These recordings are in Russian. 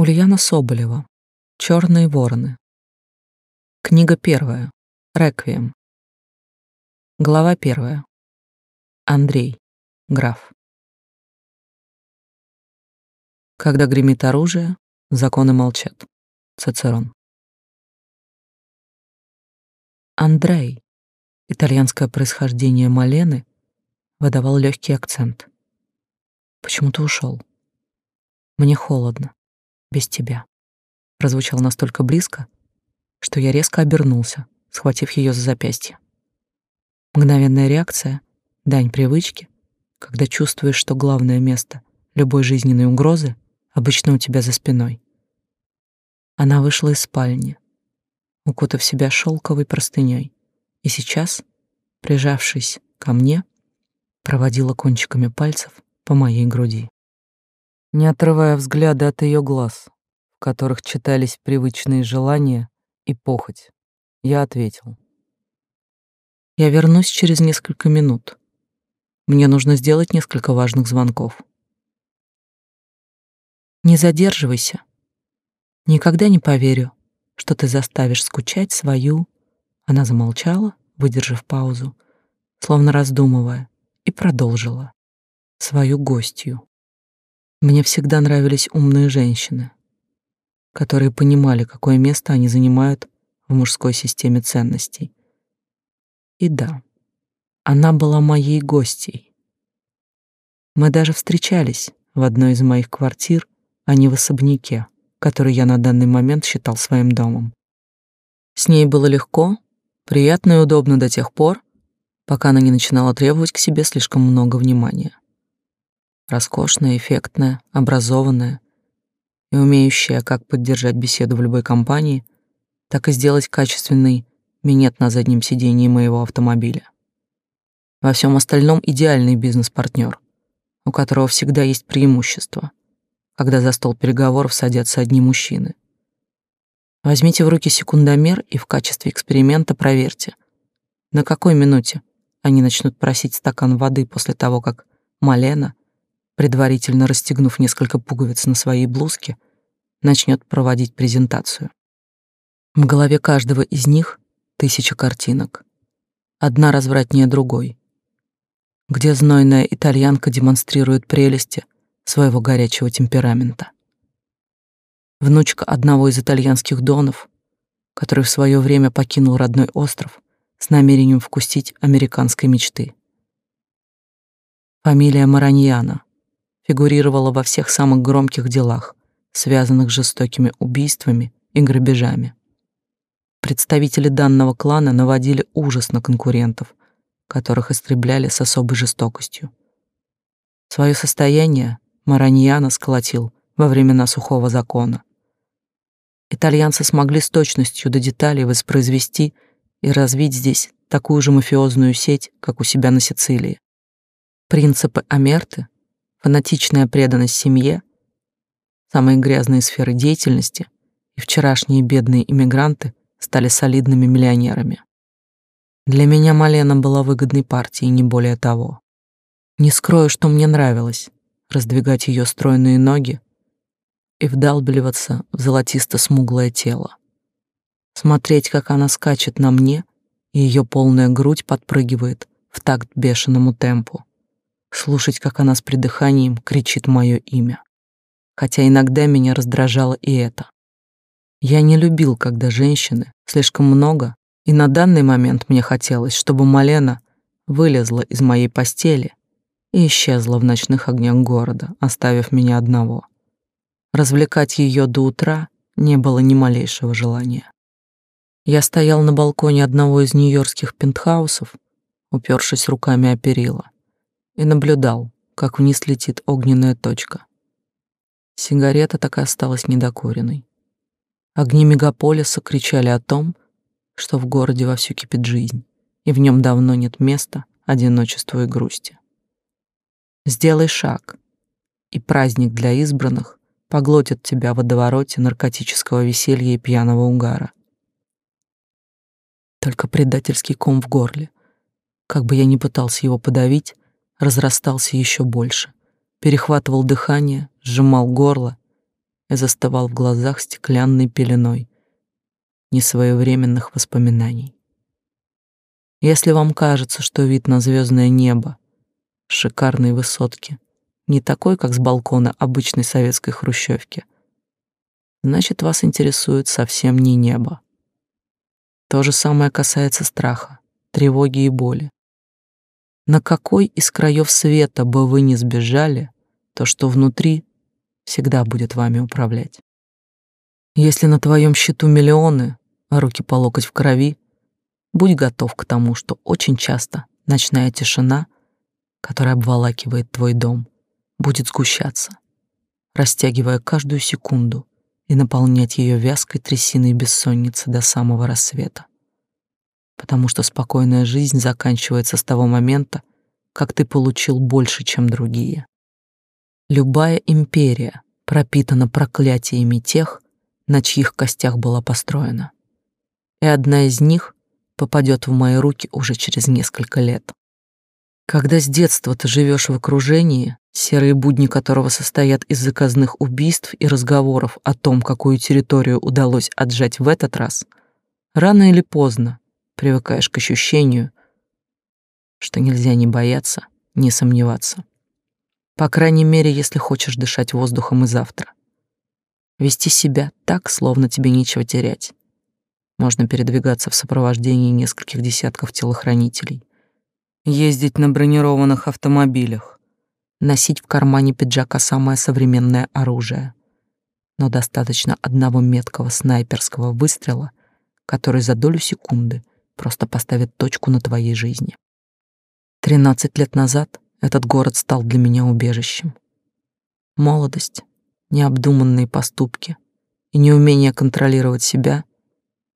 Ульяна Соболева. Черные вороны. Книга первая. Реквием. Глава первая. Андрей. Граф. Когда гремит оружие, законы молчат. Цицерон. Андрей, итальянское происхождение Малены, выдавал легкий акцент. Почему ты ушел? Мне холодно без тебя. Прозвучал настолько близко, что я резко обернулся, схватив ее за запястье. Мгновенная реакция, дань привычки, когда чувствуешь, что главное место любой жизненной угрозы обычно у тебя за спиной. Она вышла из спальни, укутав себя шелковой простыней, и сейчас, прижавшись ко мне, проводила кончиками пальцев по моей груди не отрывая взгляда от ее глаз, в которых читались привычные желания и похоть. Я ответил. Я вернусь через несколько минут. Мне нужно сделать несколько важных звонков. Не задерживайся. Никогда не поверю, что ты заставишь скучать свою... Она замолчала, выдержав паузу, словно раздумывая, и продолжила. Свою гостью. Мне всегда нравились умные женщины, которые понимали, какое место они занимают в мужской системе ценностей. И да, она была моей гостьей. Мы даже встречались в одной из моих квартир, а не в особняке, который я на данный момент считал своим домом. С ней было легко, приятно и удобно до тех пор, пока она не начинала требовать к себе слишком много внимания роскошная, эффектная, образованная и умеющая как поддержать беседу в любой компании, так и сделать качественный минет на заднем сидении моего автомобиля. Во всем остальном идеальный бизнес-партнер, у которого всегда есть преимущество, когда за стол переговоров садятся одни мужчины. Возьмите в руки секундомер и в качестве эксперимента проверьте, на какой минуте они начнут просить стакан воды после того, как Малена предварительно расстегнув несколько пуговиц на своей блузке, начнет проводить презентацию. В голове каждого из них тысяча картинок. Одна развратнее другой. Где знойная итальянка демонстрирует прелести своего горячего темперамента. Внучка одного из итальянских донов, который в свое время покинул родной остров с намерением вкусить американской мечты. Фамилия Мараньяна, фигурировала во всех самых громких делах, связанных с жестокими убийствами и грабежами. Представители данного клана наводили ужас на конкурентов, которых истребляли с особой жестокостью. Свое состояние Мараньяна сколотил во времена сухого закона. Итальянцы смогли с точностью до деталей воспроизвести и развить здесь такую же мафиозную сеть, как у себя на Сицилии. Принципы Амерты фанатичная преданность семье, самые грязные сферы деятельности и вчерашние бедные иммигранты стали солидными миллионерами. Для меня Малена была выгодной партией, не более того. Не скрою, что мне нравилось раздвигать ее стройные ноги и вдалбливаться в золотисто-смуглое тело. Смотреть, как она скачет на мне, и ее полная грудь подпрыгивает в такт бешеному темпу слушать, как она с придыханием кричит мое имя. Хотя иногда меня раздражало и это. Я не любил, когда женщины слишком много, и на данный момент мне хотелось, чтобы Малена вылезла из моей постели и исчезла в ночных огнях города, оставив меня одного. Развлекать ее до утра не было ни малейшего желания. Я стоял на балконе одного из нью-йоркских пентхаусов, упершись руками о перила и наблюдал, как вниз летит огненная точка. Сигарета так и осталась недокуренной. Огни мегаполиса кричали о том, что в городе вовсю кипит жизнь, и в нем давно нет места одиночеству и грусти. Сделай шаг, и праздник для избранных поглотит тебя в водовороте наркотического веселья и пьяного угара. Только предательский ком в горле. Как бы я ни пытался его подавить, разрастался еще больше, перехватывал дыхание, сжимал горло и застывал в глазах стеклянной пеленой несвоевременных воспоминаний. Если вам кажется, что вид на звездное небо, шикарные высотки, не такой, как с балкона обычной советской хрущевки, значит, вас интересует совсем не небо. То же самое касается страха, тревоги и боли. На какой из краев света бы вы ни сбежали, то, что внутри, всегда будет вами управлять. Если на твоем счету миллионы, а руки по локоть в крови, будь готов к тому, что очень часто ночная тишина, которая обволакивает твой дом, будет сгущаться, растягивая каждую секунду и наполнять ее вязкой трясиной бессонницы до самого рассвета. Потому что спокойная жизнь заканчивается с того момента, как ты получил больше, чем другие. Любая империя пропитана проклятиями тех, на чьих костях была построена. И одна из них попадет в мои руки уже через несколько лет. Когда с детства ты живешь в окружении, серые будни которого состоят из заказных убийств и разговоров о том, какую территорию удалось отжать в этот раз, рано или поздно привыкаешь к ощущению, что нельзя не бояться, не сомневаться. По крайней мере, если хочешь дышать воздухом и завтра. Вести себя так, словно тебе нечего терять. Можно передвигаться в сопровождении нескольких десятков телохранителей. Ездить на бронированных автомобилях. Носить в кармане пиджака самое современное оружие. Но достаточно одного меткого снайперского выстрела, который за долю секунды просто поставит точку на твоей жизни. Тринадцать лет назад этот город стал для меня убежищем. Молодость, необдуманные поступки и неумение контролировать себя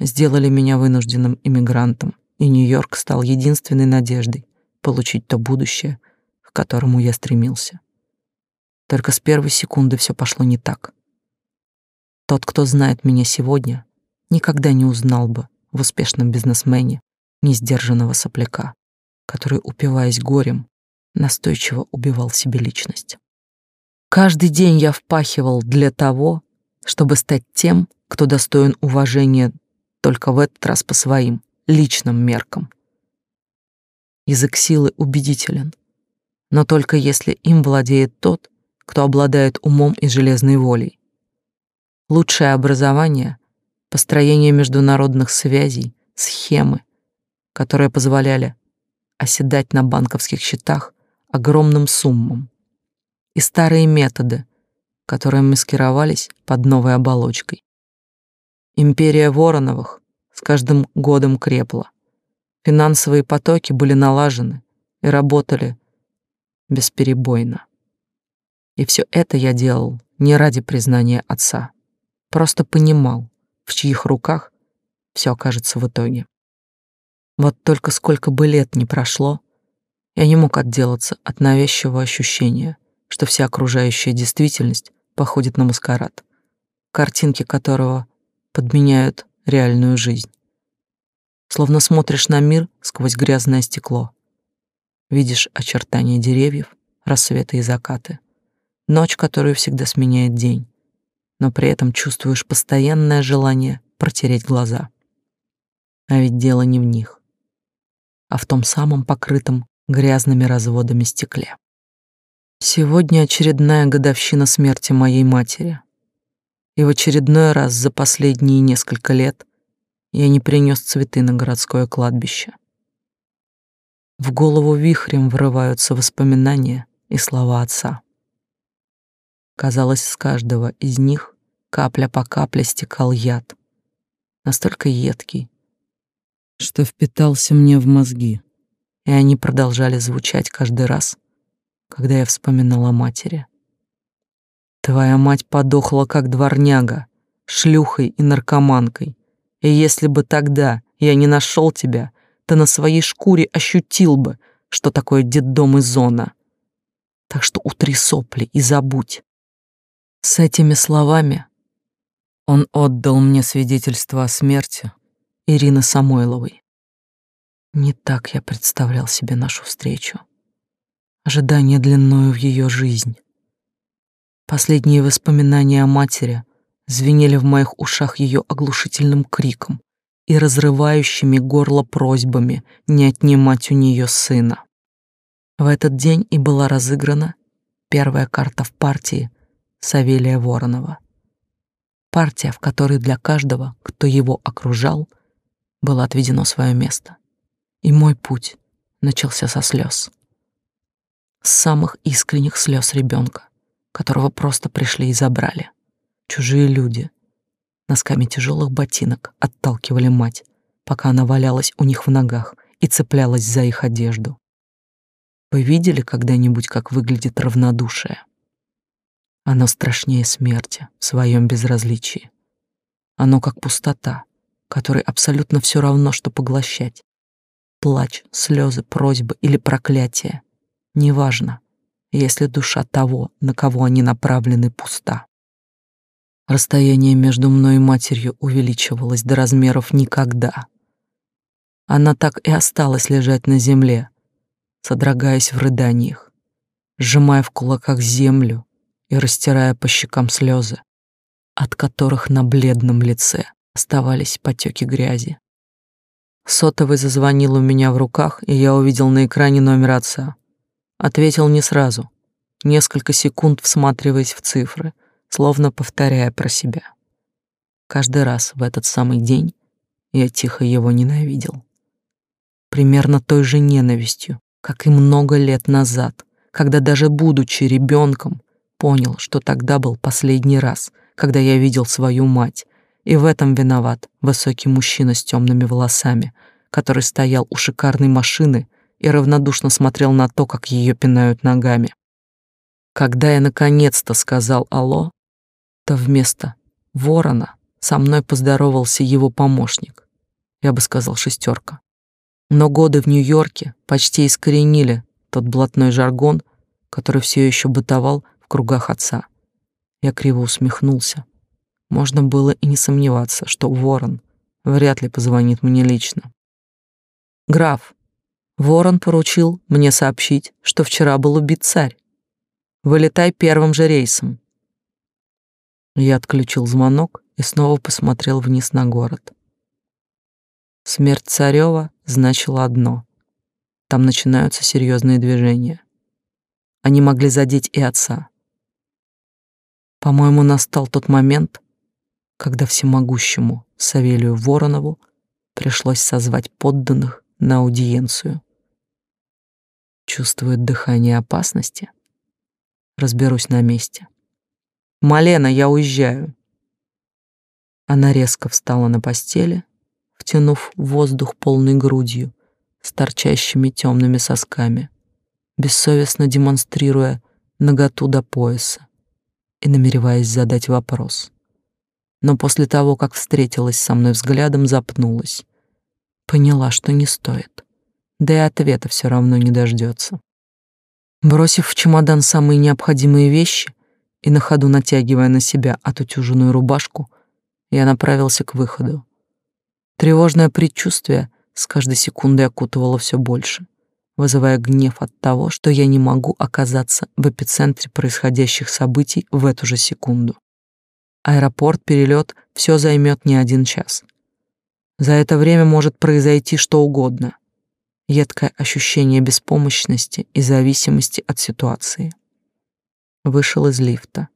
сделали меня вынужденным иммигрантом, и Нью-Йорк стал единственной надеждой получить то будущее, к которому я стремился. Только с первой секунды все пошло не так. Тот, кто знает меня сегодня, никогда не узнал бы в успешном бизнесмене несдержанного сопляка, который, упиваясь горем, настойчиво убивал себе личность. Каждый день я впахивал для того, чтобы стать тем, кто достоин уважения только в этот раз по своим личным меркам. Язык силы убедителен, но только если им владеет тот, кто обладает умом и железной волей. Лучшее образование, построение международных связей, схемы, которые позволяли оседать на банковских счетах огромным суммам, и старые методы, которые маскировались под новой оболочкой. Империя Вороновых с каждым годом крепла. Финансовые потоки были налажены и работали бесперебойно. И все это я делал не ради признания отца, просто понимал, в чьих руках все окажется в итоге. Вот только сколько бы лет ни прошло, я не мог отделаться от навязчивого ощущения, что вся окружающая действительность походит на маскарад, картинки которого подменяют реальную жизнь. Словно смотришь на мир сквозь грязное стекло. Видишь очертания деревьев, рассветы и закаты, ночь, которую всегда сменяет день, но при этом чувствуешь постоянное желание протереть глаза. А ведь дело не в них, а в том самом покрытом грязными разводами стекле. Сегодня очередная годовщина смерти моей матери. И в очередной раз за последние несколько лет я не принес цветы на городское кладбище. В голову вихрем врываются воспоминания и слова отца. Казалось, с каждого из них капля по капле стекал яд, настолько едкий, что впитался мне в мозги и они продолжали звучать каждый раз, когда я вспоминала матери. Твоя мать подохла как дворняга, шлюхой и наркоманкой. И если бы тогда я не нашел тебя, ты на своей шкуре ощутил бы, что такое детдом и зона. Так что утри сопли и забудь. С этими словами он отдал мне свидетельство о смерти Ирины Самойловой. Не так я представлял себе нашу встречу. Ожидание длиною в ее жизнь. Последние воспоминания о матери звенели в моих ушах ее оглушительным криком и разрывающими горло просьбами не отнимать у нее сына. В этот день и была разыграна первая карта в партии Савелия Воронова. Партия, в которой для каждого, кто его окружал, было отведено свое место. И мой путь начался со слез. С самых искренних слез ребенка, которого просто пришли и забрали. Чужие люди носками тяжелых ботинок отталкивали мать, пока она валялась у них в ногах и цеплялась за их одежду. Вы видели когда-нибудь, как выглядит равнодушие? Оно страшнее смерти в своем безразличии. Оно как пустота, которой абсолютно все равно, что поглощать. Плач, слезы, просьбы или проклятие. Неважно, если душа того, на кого они направлены, пуста. Расстояние между мной и матерью увеличивалось до размеров никогда. Она так и осталась лежать на земле, содрогаясь в рыданиях, сжимая в кулаках землю и растирая по щекам слезы, от которых на бледном лице оставались потеки грязи. Сотовый зазвонил у меня в руках, и я увидел на экране номер отца. Ответил не сразу, несколько секунд всматриваясь в цифры, словно повторяя про себя. Каждый раз в этот самый день я тихо его ненавидел. Примерно той же ненавистью, как и много лет назад, когда даже будучи ребенком, понял, что тогда был последний раз, когда я видел свою мать, и в этом виноват высокий мужчина с темными волосами, который стоял у шикарной машины и равнодушно смотрел на то, как ее пинают ногами. Когда я наконец-то сказал «Алло», то вместо ворона со мной поздоровался его помощник. Я бы сказал шестерка. Но годы в Нью-Йорке почти искоренили тот блатной жаргон, который все еще бытовал в кругах отца. Я криво усмехнулся. Можно было и не сомневаться, что Ворон вряд ли позвонит мне лично. «Граф, Ворон поручил мне сообщить, что вчера был убит царь. Вылетай первым же рейсом». Я отключил звонок и снова посмотрел вниз на город. Смерть Царева значила одно. Там начинаются серьезные движения. Они могли задеть и отца. По-моему, настал тот момент, когда всемогущему Савелию Воронову пришлось созвать подданных на аудиенцию. Чувствует дыхание опасности? Разберусь на месте. «Малена, я уезжаю». Она резко встала на постели втянув воздух полной грудью с торчащими темными сосками, бессовестно демонстрируя наготу до пояса и намереваясь задать вопрос. Но после того, как встретилась со мной взглядом, запнулась. Поняла, что не стоит. Да и ответа все равно не дождется. Бросив в чемодан самые необходимые вещи и на ходу натягивая на себя отутюженную рубашку, я направился к выходу. Тревожное предчувствие с каждой секундой окутывало все больше, вызывая гнев от того, что я не могу оказаться в эпицентре происходящих событий в эту же секунду. Аэропорт, перелет — все займет не один час. За это время может произойти что угодно. Едкое ощущение беспомощности и зависимости от ситуации. Вышел из лифта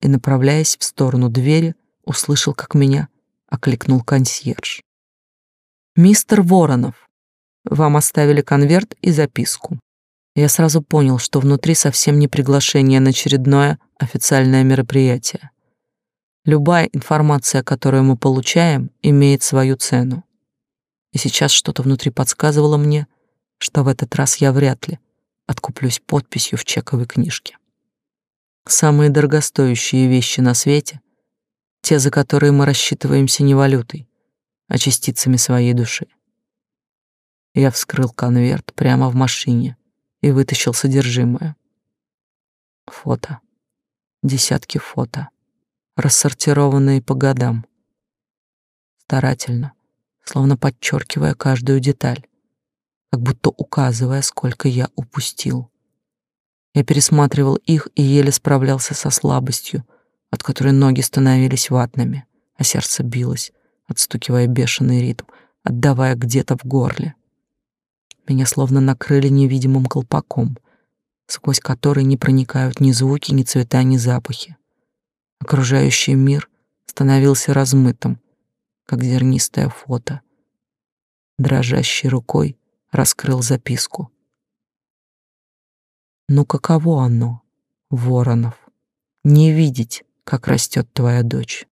и, направляясь в сторону двери, услышал, как меня окликнул консьерж. «Мистер Воронов, вам оставили конверт и записку». Я сразу понял, что внутри совсем не приглашение на очередное официальное мероприятие. Любая информация, которую мы получаем, имеет свою цену. И сейчас что-то внутри подсказывало мне, что в этот раз я вряд ли откуплюсь подписью в чековой книжке. Самые дорогостоящие вещи на свете — те, за которые мы рассчитываемся не валютой, а частицами своей души. Я вскрыл конверт прямо в машине и вытащил содержимое. Фото. Десятки фото, рассортированные по годам. Старательно, словно подчеркивая каждую деталь, как будто указывая, сколько я упустил. Я пересматривал их и еле справлялся со слабостью, от которой ноги становились ватными, а сердце билось, отстукивая бешеный ритм, отдавая где-то в горле. Меня словно накрыли невидимым колпаком, сквозь который не проникают ни звуки, ни цвета, ни запахи. Окружающий мир становился размытым, как зернистое фото. Дрожащей рукой раскрыл записку. Ну каково оно, Воронов, не видеть, как растет твоя дочь?